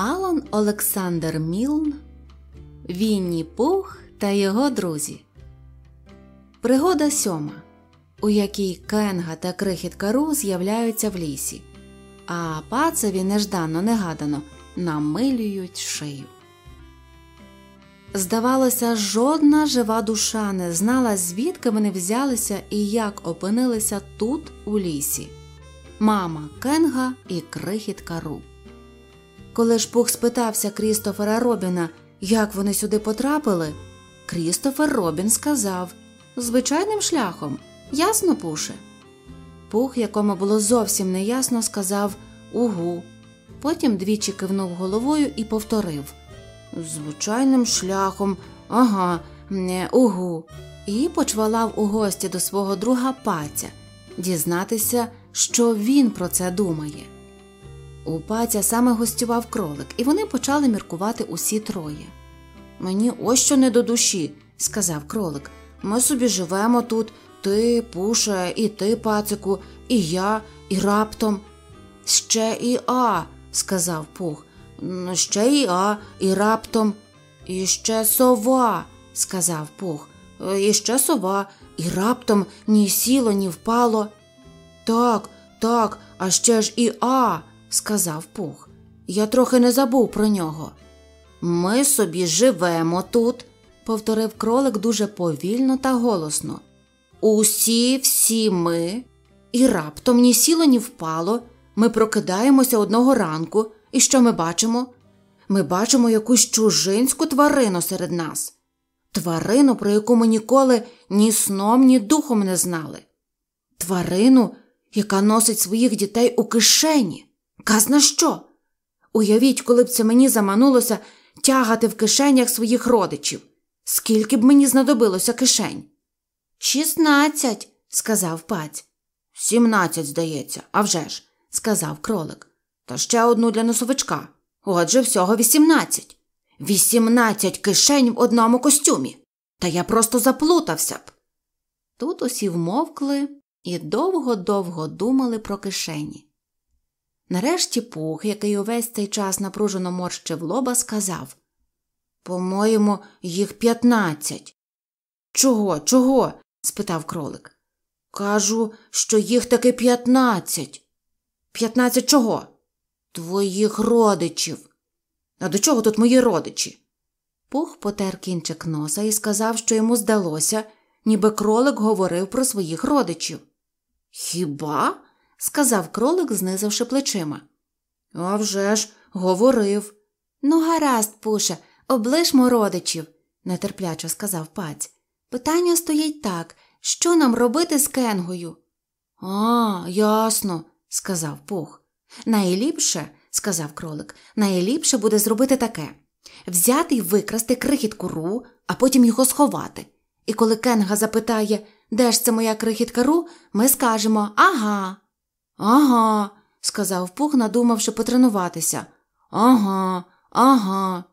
Алан Олександр Мілн, Вінні Пух та його друзі. Пригода сьома, у якій Кенга та крихітка Ру з'являються в лісі, а пацеві нежданно негадано намилюють шию. Здавалося, жодна жива душа не знала, звідки вони взялися і як опинилися тут, у лісі. Мама Кенга і крихітка Ру. Коли ж Пух спитався Крістофера Робіна, як вони сюди потрапили, Крістофер Робін сказав звичайним шляхом, ясно, пуше. Пух, якому було зовсім неясно, сказав Угу. Потім двічі кивнув головою і повторив Звичайним шляхом, ага, не угу. І почвалав у гості до свого друга паця дізнатися, що він про це думає. У паця саме гостював кролик, і вони почали міркувати усі троє. Мені ось що не до душі, сказав кролик. Ми собі живемо тут, ти, пуше, і ти, пацику, і я, і раптом. Ще і а, сказав пух. Ще і а, і раптом. І ще сова, сказав пух. І ще сова, і раптом ні сіло, ні впало. Так, так, а ще ж і а, сказав пух. Я трохи не забув про нього. Ми собі живемо тут, повторив кролик дуже повільно та голосно. Усі всі ми, і раптом ні сіло, ні впало. Ми прокидаємося одного ранку, і що ми бачимо? Ми бачимо якусь чужинську тварину серед нас, тварину, про яку ми ніколи ні сном, ні духом не знали, тварину, яка носить своїх дітей у кишені. Казна що? Уявіть, коли б це мені заманулося тягати в кишенях своїх родичів. Скільки б мені знадобилося кишень? Шістнадцять, сказав паць. Сімнадцять, здається, а вже ж, сказав кролик. Та ще одну для носовичка. Отже, всього вісімнадцять. Вісімнадцять кишень в одному костюмі. Та я просто заплутався б. Тут усі вмовкли і довго-довго думали про кишені. Нарешті пух, який увесь цей час напружено морщив лоба, сказав По-моєму, їх п'ятнадцять. Чого, чого? спитав кролик. Кажу, що їх таки п'ятнадцять. П'ятнадцять чого? Твоїх родичів. А до чого тут мої родичі? Пух потер кінчик носа і сказав, що йому здалося, ніби кролик говорив про своїх родичів. Хіба? Сказав кролик, знизавши плечима. «А вже ж, говорив. Ну, гаразд, пуше, облишмо родичів, нетерпляче сказав паць. Питання стоїть так що нам робити з кенгою? А, ясно, сказав пух. Найліпше, сказав кролик, найліпше буде зробити таке взяти й викрасти крихітку ру, а потім його сховати. І коли Кенга запитає, де ж це моя крихітка ру, ми скажемо ага. Ага, сказав пух, надумавши потренуватися. Ага, ага.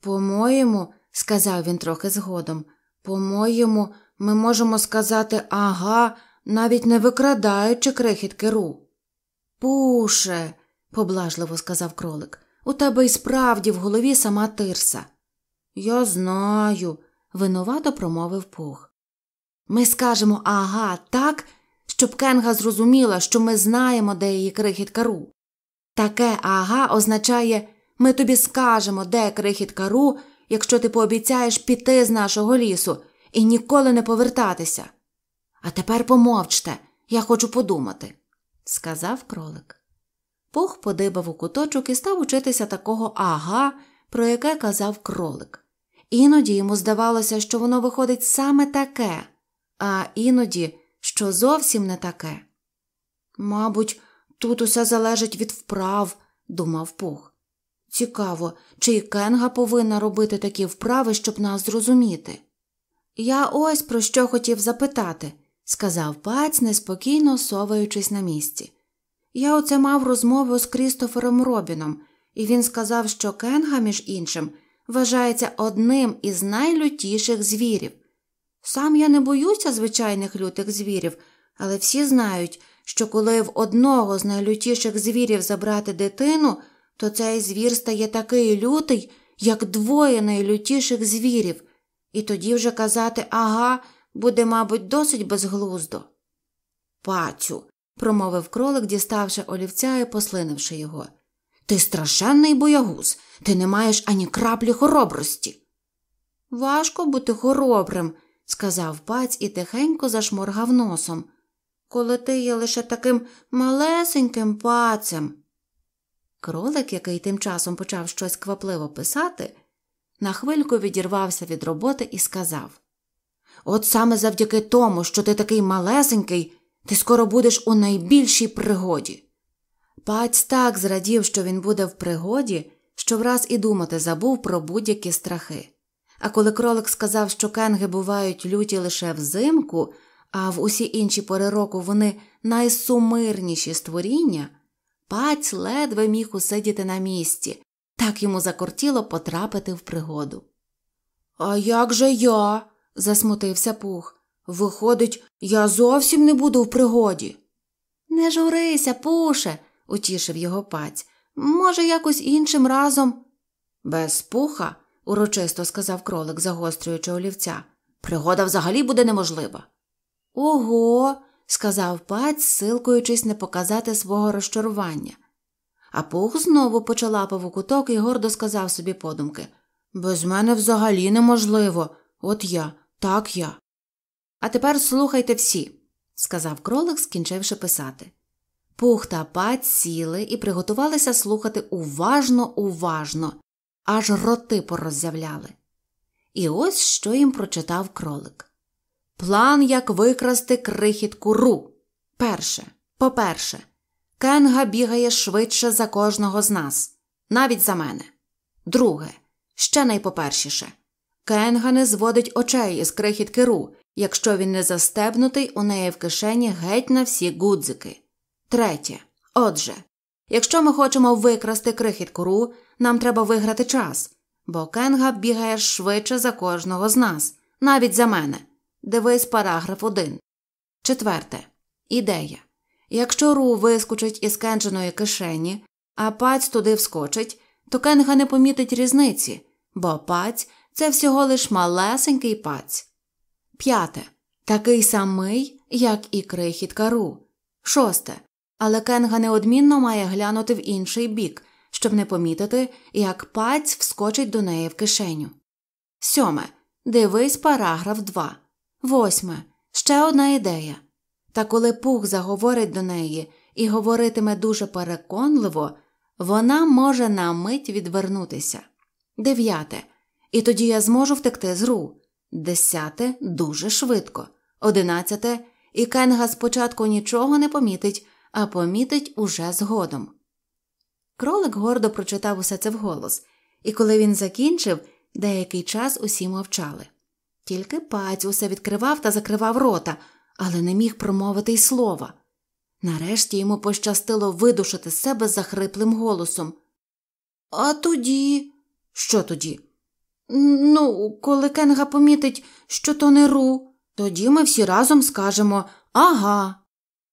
По-моєму, сказав він трохи згодом, по-моєму, ми можемо сказати ага, навіть не викрадаючи крихітки ру. Пуше, поблажливо сказав кролик, у тебе й справді в голові сама тирса. Я знаю, винувато промовив пух. Ми скажемо ага так, щоб Кенга зрозуміла, що ми знаємо, де її крихітка ру. Таке ага означає ми тобі скажемо, де крихітка ру, якщо ти пообіцяєш піти з нашого лісу і ніколи не повертатися. А тепер помовчте, я хочу подумати, сказав кролик. Пух подибав у куточок і став учитися такого ага, про яке казав кролик. Іноді йому здавалося, що воно виходить саме таке, а іноді що зовсім не таке. Мабуть, тут усе залежить від вправ, думав Пух. Цікаво, чи й Кенга повинна робити такі вправи, щоб нас зрозуміти. Я ось про що хотів запитати, сказав паць, неспокійно соваючись на місці. Я оце мав розмову з Крістофером Робіном, і він сказав, що Кенга, між іншим, вважається одним із найлютіших звірів. Сам я не боюся звичайних лютих звірів, але всі знають, що коли в одного з найлютіших звірів забрати дитину, то цей звір стає такий лютий, як двоє найлютіших звірів, і тоді вже казати ага буде, мабуть, досить безглуздо. Пацю, промовив кролик, діставши олівця і послинивши його. Ти страшенний боягуз, ти не маєш ані краплі хоробрості. Важко бути хоробрим, сказав паць і тихенько зашморгав носом. Коли ти є лише таким малесеньким пацем. Кролик, який тим часом почав щось квапливо писати, на хвильку відірвався від роботи і сказав От саме завдяки тому, що ти такий малесенький, ти скоро будеш у найбільшій пригоді. Паць так зрадів, що він буде в пригоді, що враз і думати забув про будь-які страхи. А коли кролик сказав, що кенги бувають люті лише взимку, а в усі інші пори року вони найсумирніші створіння, паць ледве міг усидіти на місці, так йому закортіло потрапити в пригоду. А як же я? засмутився пух. Виходить, я зовсім не буду в пригоді. Не журися, пуше, утішив його паць. Може, якось іншим разом. Без пуха, урочисто сказав кролик, загострюючи олівця. Пригода взагалі буде неможлива. Ого, сказав паць, силкуючись не показати свого розчарування. А пух знову почалапав у куток і гордо сказав собі подумки Без мене взагалі неможливо. От я, так я. А тепер слухайте всі, сказав кролик, скінчивши писати. Пух та паць сіли і приготувалися слухати уважно, уважно, аж роти пороззявляли. І ось що їм прочитав кролик. План, як викрасти крихітку ру. Перше. По-перше, Кенга бігає швидше за кожного з нас, навіть за мене. Друге, ще найпопершіше Кенга не зводить очей із крихітки ру, якщо він не застебнутий у неї в кишені геть на всі гудзики. Третє. Отже, якщо ми хочемо викрасти крихітку ру, нам треба виграти час, бо Кенга бігає швидше за кожного з нас, навіть за мене. Дивись параграф 1. Четверте. Ідея. Якщо Ру вискочить із кендженої кишені, а паць туди вскочить, то Кенга не помітить різниці, бо паць це всього лиш малесенький паць. П'яте. Такий самий, як і крихітка Ру. Шосте. Але Кенга неодмінно має глянути в інший бік, щоб не помітити, як паць вскочить до неї в кишеню. Сьоме. Дивись параграф 2. Восьме. Ще одна ідея. Та коли пух заговорить до неї і говоритиме дуже переконливо, вона може на мить відвернутися. Дев'яте. І тоді я зможу втекти з ру. Десяте дуже швидко. Одинадцяте. І Кенга спочатку нічого не помітить, а помітить уже згодом. Кролик гордо прочитав усе це вголос, і коли він закінчив, деякий час усі мовчали. Тільки паць усе відкривав та закривав рота, але не міг промовити й слова. Нарешті йому пощастило видушити себе захриплим голосом. А тоді, що тоді? Ну, коли Кенга помітить, що то не ру, тоді ми всі разом скажемо ага.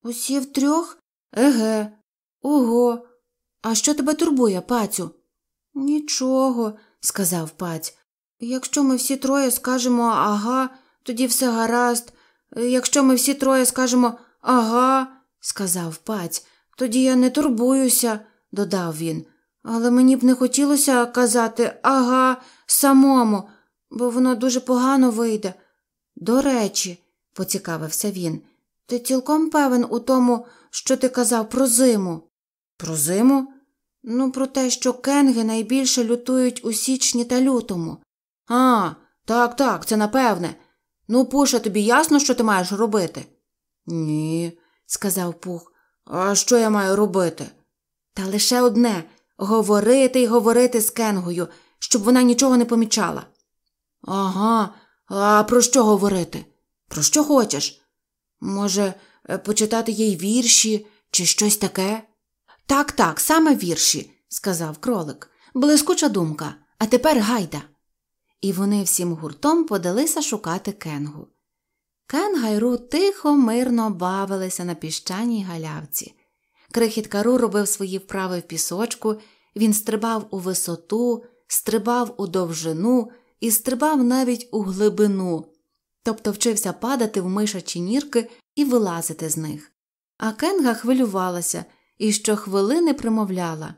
Усі втрьох? Еге, ого. А що тебе турбує, пацю? Нічого, сказав паць. Якщо ми всі троє скажемо ага, тоді все гаразд. Якщо ми всі троє скажемо ага, сказав паць, тоді я не турбуюся, додав він. Але мені б не хотілося казати ага самому, бо воно дуже погано вийде. До речі, поцікавився він, ти цілком певен у тому, що ти казав про зиму. Про зиму? Ну, про те, що кенги найбільше лютують у січні та лютому. А, так, так, це напевне. Ну, Пуша, тобі ясно, що ти маєш робити? Ні, сказав Пух. А що я маю робити? Та лише одне говорити й говорити з Кенгою, щоб вона нічого не помічала. Ага, а про що говорити? Про що хочеш? Може, е, почитати їй вірші чи щось таке? Так, так, саме вірші, сказав кролик. Блискуча думка. А тепер гайда і вони всім гуртом подалися шукати кенгу. Кенга й Ру тихо, мирно бавилися на піщаній галявці. Крихіт Кару робив свої вправи в пісочку, Він стрибав у висоту, стрибав у довжину і стрибав навіть у глибину, тобто вчився падати в мишачі нірки і вилазити з них. А Кенга хвилювалася і щохвилини примовляла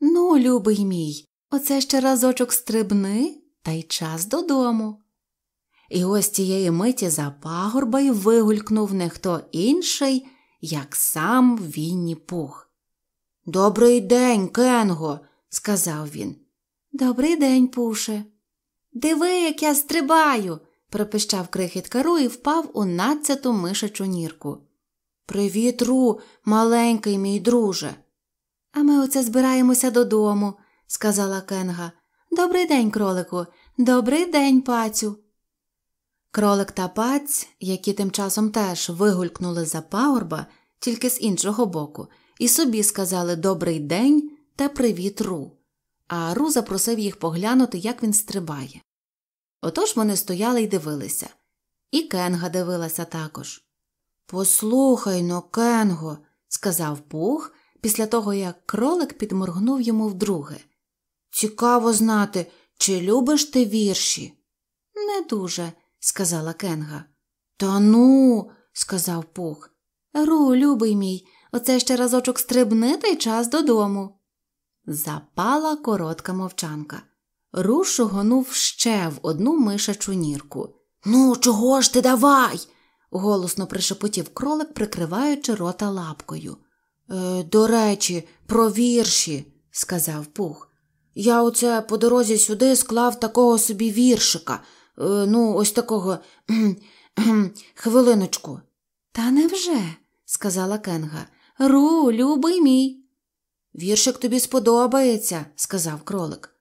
Ну, любий мій, оце ще разочок стрибни, та й час додому. І ось тієї миті за пагорба й вигулькнув не хто інший, як сам Вінні Пух. Добрий день, Кенго, сказав він. Добрий день, Пуше. Диви, як я стрибаю, пропищав крихіт кару і впав у надцяту мишачу нірку. Привіт, Ру, маленький мій друже. А ми оце збираємося додому, сказала Кенга. Добрий день, кролику, добрий день, пацю. Кролик та паць, які тим часом теж вигулькнули за пагорба, тільки з іншого боку, і собі сказали добрий день та привіт Ру, а Ру запросив їх поглянути, як він стрибає. Отож вони стояли й дивилися, і Кенга дивилася також. Послухай но, Кенго, сказав Пух після того, як кролик підморгнув йому вдруге. Цікаво знати, чи любиш ти вірші? Не дуже, сказала Кенга. Та ну, сказав Пух. Ру, любий мій, оце ще разочок стрибни та й час додому. Запала коротка мовчанка. Ру шугонув ще в одну мишачу нірку. Ну, чого ж ти давай? голосно пришепотів кролик, прикриваючи рота лапкою. «Е, До речі, про вірші, сказав Пух. Я оце по дорозі сюди склав такого собі віршика. Е, ну, ось такого хвилиночку. Та невже? сказала Кенга. Ру, любий мій. Віршик тобі сподобається, сказав кролик.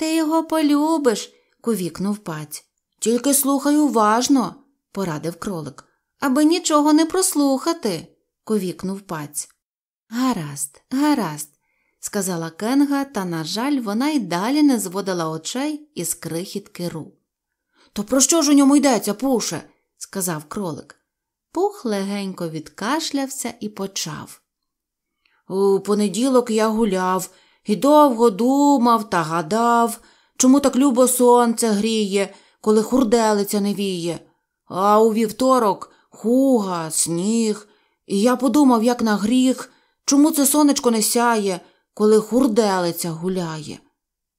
Ти його полюбиш, кувікнув паць. Тільки слухай уважно, порадив кролик, аби нічого не прослухати, ковікнув паць. Гаразд, гаразд, сказала Кенга, та, на жаль, вона й далі не зводила очей із крихітки Ру. То про що ж у ньому йдеться, пуше? сказав кролик. Пух легенько відкашлявся і почав. У понеділок я гуляв і довго думав та гадав, чому так любо сонце гріє, коли хурделиця не віє. А у вівторок хуга, сніг, і я подумав, як на гріх, чому це сонечко не сяє, коли хурделиця гуляє.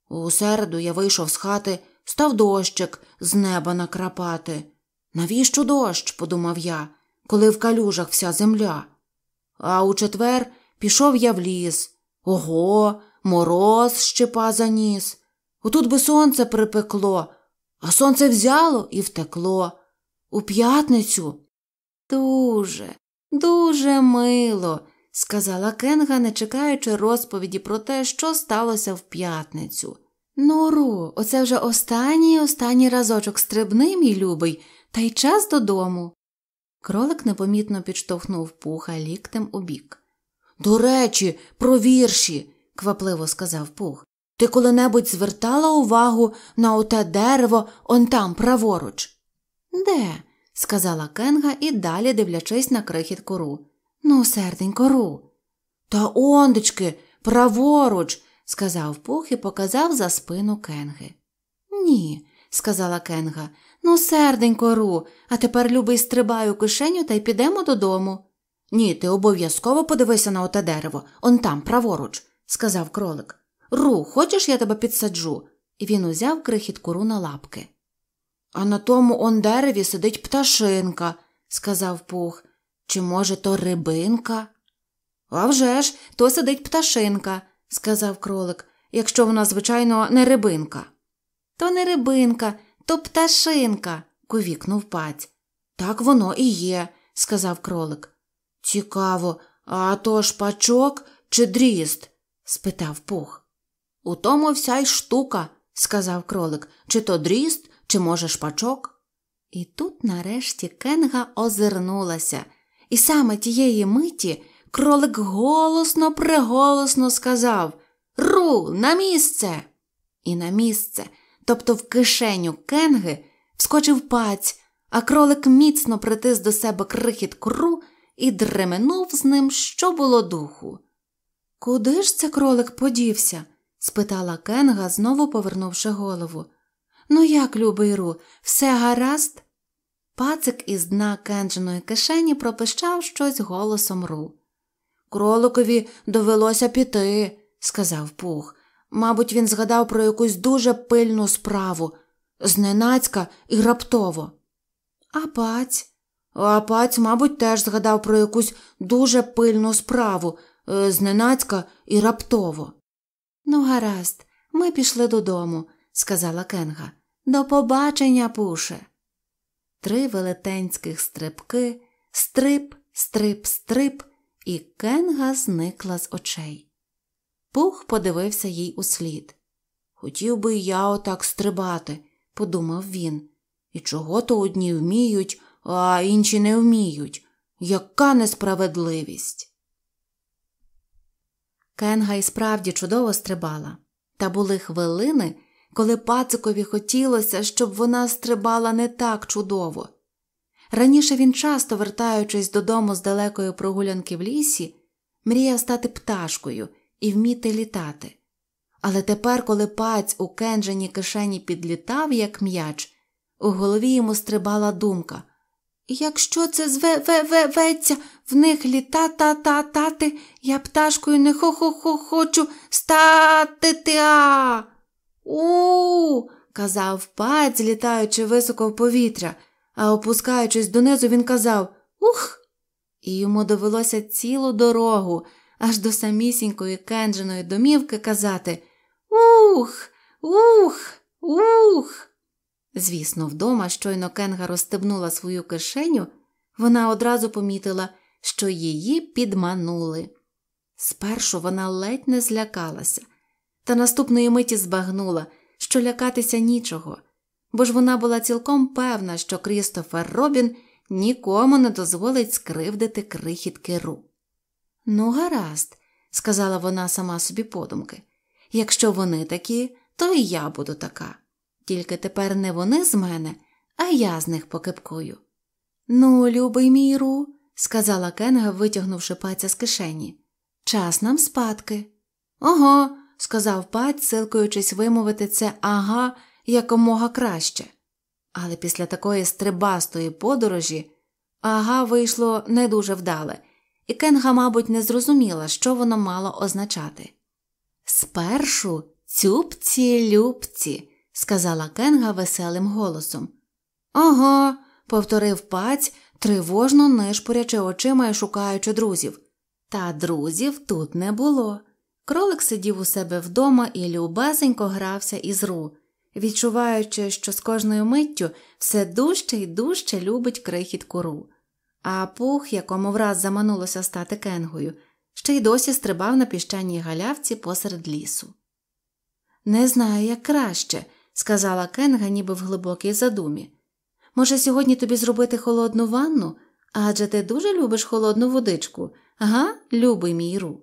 У середу я вийшов з хати, став дощик з неба накрапати. Навіщо дощ? подумав я, коли в калюжах вся земля. А у четвер пішов я в ліс. Ого, мороз щепа заніс. Отут би сонце припекло, а сонце взяло і втекло. У п'ятницю. Дуже, дуже мило, сказала Кенга, не чекаючи розповіді про те, що сталося в п'ятницю. Нору, оце вже останній останній разочок стрибни, мій любий, та й час додому. Кролик непомітно підштовхнув пуха ліктем у бік. До речі, про вірші, квапливо сказав пух. Ти коли-небудь звертала увагу на оте дерево он там, праворуч? Де? сказала Кенга і далі дивлячись на крихіт кору. Ну, серденько, ру. Та ондечки, праворуч, сказав пух і показав за спину Кенги. Ні, сказала Кенга. Ну, серденько, ру, а тепер любий стрибай у кишеню та й підемо додому. Ні, ти обов'язково подивися на оте дерево, он там, праворуч, сказав кролик. Ру, хочеш, я тебе підсаджу? І він узяв крихітку ру на лапки. А на тому он дереві сидить пташинка, сказав пух. Чи, може, то рибинка? «А вже ж, то сидить пташинка, сказав кролик, якщо вона, звичайно, не рибинка. То не рибинка, то пташинка, ковікнув паць. Так воно і є, сказав кролик. Цікаво, а то ж пачок чи дріст? Спитав пух. У тому вся й штука, сказав кролик, чи то дріст, чи, може, шпачок. І тут нарешті Кенга озирнулася, і саме тієї миті кролик голосно приголосно сказав Ру, на місце. І на місце, тобто в кишеню Кенги, вскочив паць, а кролик міцно притис до себе крихіт кру і дременув з ним, що було духу. Куди ж це кролик подівся? спитала Кенга, знову повернувши голову. Ну як, любий Ру, все гаразд? Пацик із дна кенджиної кишені пропищав щось голосом Ру. Кроликові довелося піти, сказав Пух. Мабуть, він згадав про якусь дуже пильну справу, зненацька і раптово. А паць? А паць, мабуть, теж згадав про якусь дуже пильну справу, зненацька і раптово. Ну, гаразд, ми пішли додому, сказала Кенга. До побачення, пуше. Три велетенських стрибки, стрип, стрип, стрип, і Кенга зникла з очей. Пух подивився їй услід. Хотів би я отак стрибати, подумав він. І чого то одні вміють, а інші не вміють. Яка несправедливість. Кенга і справді чудово стрибала, та були хвилини, коли пацикові хотілося, щоб вона стрибала не так чудово. Раніше він, часто вертаючись додому з далекої прогулянки в лісі, мріяв стати пташкою і вміти літати. Але тепер, коли паць у кенджені кишені підлітав, як м'яч, у голові йому стрибала думка Якщо це зве-ве-ве-ведься в них літа та та тати, я пташкою не хо-хо-хо хочу стати. тя У. казав паць, літаючи високо в повітря, а опускаючись донизу, він казав Ух. І йому довелося цілу дорогу аж до самісінької кендженої домівки казати Ух, ух, ух. Звісно, вдома, щойно Кенга розстебнула свою кишеню, вона одразу помітила, що її підманули. Спершу вона ледь не злякалася, та наступної миті збагнула, що лякатися нічого, бо ж вона була цілком певна, що Крістофер Робін нікому не дозволить скривдити крихітки ру. Ну, гаразд, сказала вона сама собі подумки. Якщо вони такі, то і я буду така. Тільки тепер не вони з мене, а я з них покипкую. Ну, любий мій Ру, сказала Кенга, витягнувши паця з кишені. Час нам спадки. Ого, сказав паць, силкуючись вимовити це ага якомога краще. Але після такої стрибастої подорожі ага вийшло не дуже вдале і Кенга, мабуть, не зрозуміла, що воно мало означати. Спершу цюбці любці, сказала Кенга веселим голосом. Ага, повторив паць, тривожно нишпорячи очима і шукаючи друзів. Та друзів тут не було. Кролик сидів у себе вдома і любесенько грався із ру, відчуваючи, що з кожною миттю все дужче і дужче любить крихітку ру. А пух, якому враз заманулося стати кенгою, ще й досі стрибав на піщаній галявці посеред лісу. Не знаю, як краще, сказала Кенга, ніби в глибокій задумі. Може, сьогодні тобі зробити холодну ванну? Адже ти дуже любиш холодну водичку, ага, любий мій ру.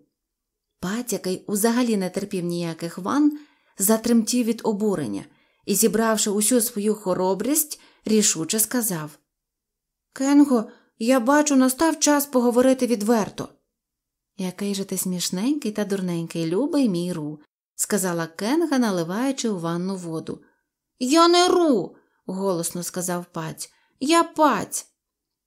Пат, який узагалі не терпів ніяких ван, затремтів від обурення і, зібравши усю свою хоробрість, рішуче сказав Кенго, я бачу, настав час поговорити відверто. Який же ти смішненький та дурненький, любий мій ру, сказала Кенга, наливаючи у ванну воду. Я не ру, голосно сказав паць. Я паць.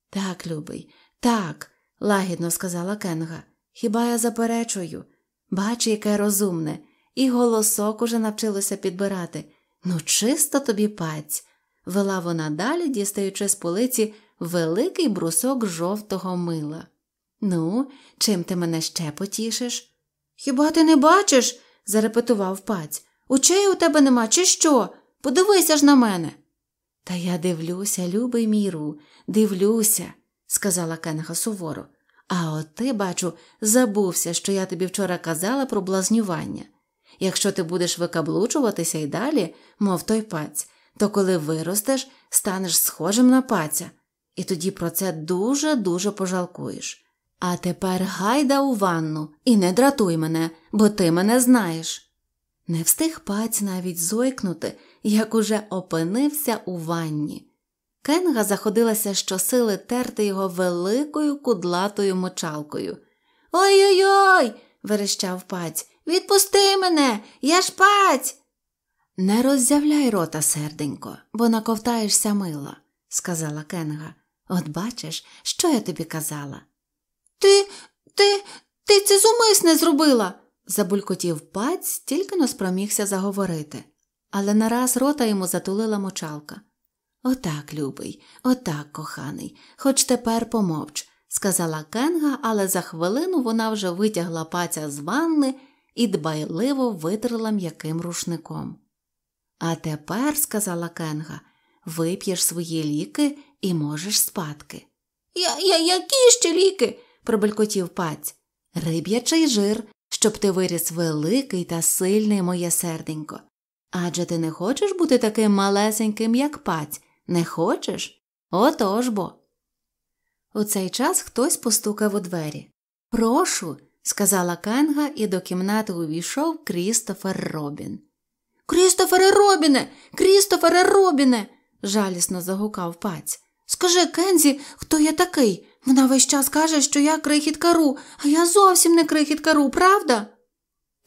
Так, любий, так, лагідно сказала Кенга. Хіба я заперечую? Бач, яке розумне, і голосок уже навчилося підбирати. Ну, чисто тобі паць, вела вона далі, дістаючи з полиці великий брусок жовтого мила. Ну, чим ти мене ще потішиш? Хіба ти не бачиш? Зарепетував паць. Очей у тебе нема, чи що? Подивися ж на мене. Та я дивлюся, любий міру, дивлюся, сказала Кенга суворо. А от ти, бачу, забувся, що я тобі вчора казала про блазнювання. Якщо ти будеш викаблучуватися й далі, мов той паць, то коли виростеш, станеш схожим на паця, і тоді про це дуже дуже пожалкуєш. А тепер гайда у ванну і не дратуй мене, бо ти мене знаєш. Не встиг паць навіть зойкнути, як уже опинився у ванні. Кенга заходилася щосили терти його великою кудлатою мочалкою. Ой ой ой. верещав паць. Відпусти мене, я ж паць. Не роззявляй рота, серденько, бо наковтаєшся мила, сказала Кенга. От бачиш, що я тобі казала. Ти, ти, ти це зумисне зробила, забулькотів паць, тільки но спромігся заговорити, але нараз рота йому затулила мочалка. Отак, любий, отак, коханий, хоч тепер помовч, сказала Кенга, але за хвилину вона вже витягла паця з ванни і дбайливо витерла м'яким рушником. А тепер, сказала Кенга, вип'єш свої ліки і можеш спадки. Я, я, які ще ліки? Пробелькотів паць. Риб'ячий жир, щоб ти виріс великий та сильний, моє серденько. Адже ти не хочеш бути таким малесеньким, як паць, не хочеш? Отож бо. У цей час хтось постукав у двері. Прошу, сказала Кенга, і до кімнати увійшов Крістофер Робін. Крістофере Робіне, Крістофере Робіне. жалісно загукав паць. Скажи Кензі, хто я такий? Вона весь час каже, що я крихітка Ру, а я зовсім не крихітка Ру, правда?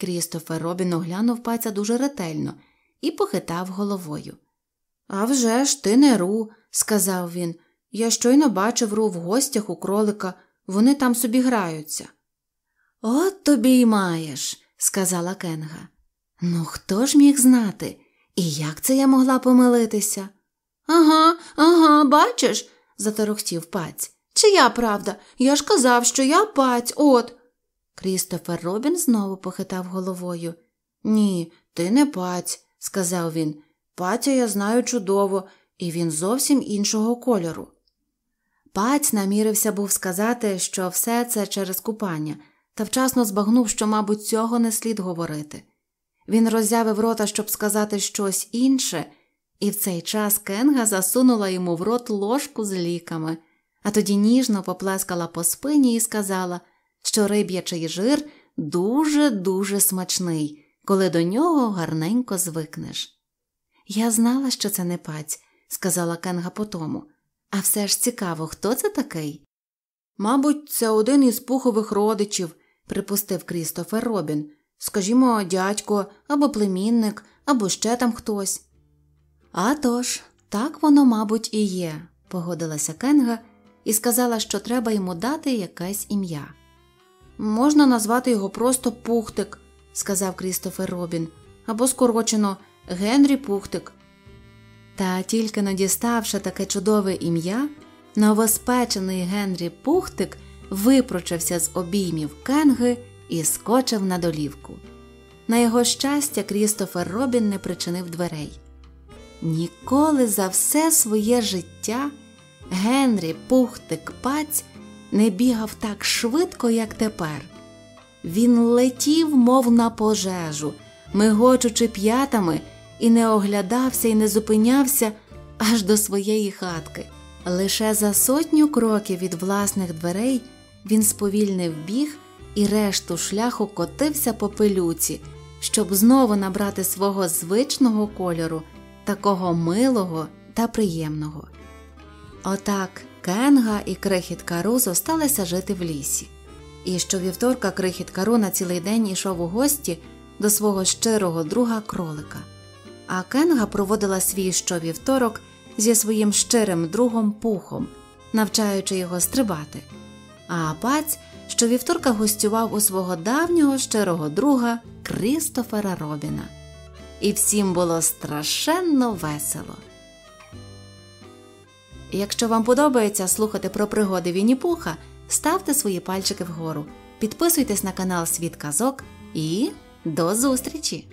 Крістофер Робін оглянув паця дуже ретельно і похитав головою. «А вже ж ти не Ру, сказав він. Я щойно бачив Ру в гостях у кролика, вони там собі граються. От тобі й маєш, сказала Кенга. Ну, хто ж міг знати? І як це я могла помилитися? Ага, ага, бачиш, заторохтів паць. Чия правда? Я ж казав, що я паць, от. Крістофер Робін знову похитав головою. Ні, ти не паць, сказав він. Паця я знаю чудово, і він зовсім іншого кольору. Паць намірився був сказати, що все це через купання, та вчасно збагнув, що, мабуть, цього не слід говорити. Він роззявив рота, щоб сказати щось інше, і в цей час Кенга засунула йому в рот ложку з ліками, а тоді ніжно поплескала по спині і сказала, що риб'ячий жир дуже дуже смачний, коли до нього гарненько звикнеш. Я знала, що це не паць, сказала Кенга потому. А все ж цікаво, хто це такий? Мабуть, це один із пухових родичів, припустив Крістофер Робін. Скажімо, дядько або племінник, або ще там хтось. «А тож, так воно, мабуть, і є, погодилася Кенга і сказала, що треба йому дати якесь ім'я. Можна назвати його просто Пухтик, сказав Крістофер Робін, або скорочено Генрі Пухтик. Та тільки надіставши таке чудове ім'я, новоспечений Генрі Пухтик випрочився з обіймів Кенги і скочив на долівку. На його щастя, Крістофер Робін не причинив дверей. Ніколи за все своє життя Генрі Пухтик Паць не бігав так швидко, як тепер. Він летів, мов на пожежу, мигочучи п'ятами, і не оглядався і не зупинявся аж до своєї хатки. Лише за сотню кроків від власних дверей він сповільнив біг і решту шляху котився по пилюці, щоб знову набрати свого звичного кольору, такого милого та приємного. Отак Кенга і крихітка Ру зосталися жити в лісі. І щовівторка крихітка Ру на цілий день ішов у гості до свого щирого друга кролика. А Кенга проводила свій щовівторок зі своїм щирим другом пухом, навчаючи його стрибати. А паць щовівторка гостював у свого давнього щирого друга Крістофера Робіна. І всім було страшенно весело. Якщо вам подобається слухати про пригоди Вінні-Пуха, ставте свої пальчики вгору, підписуйтесь на канал Світ Казок і до зустрічі!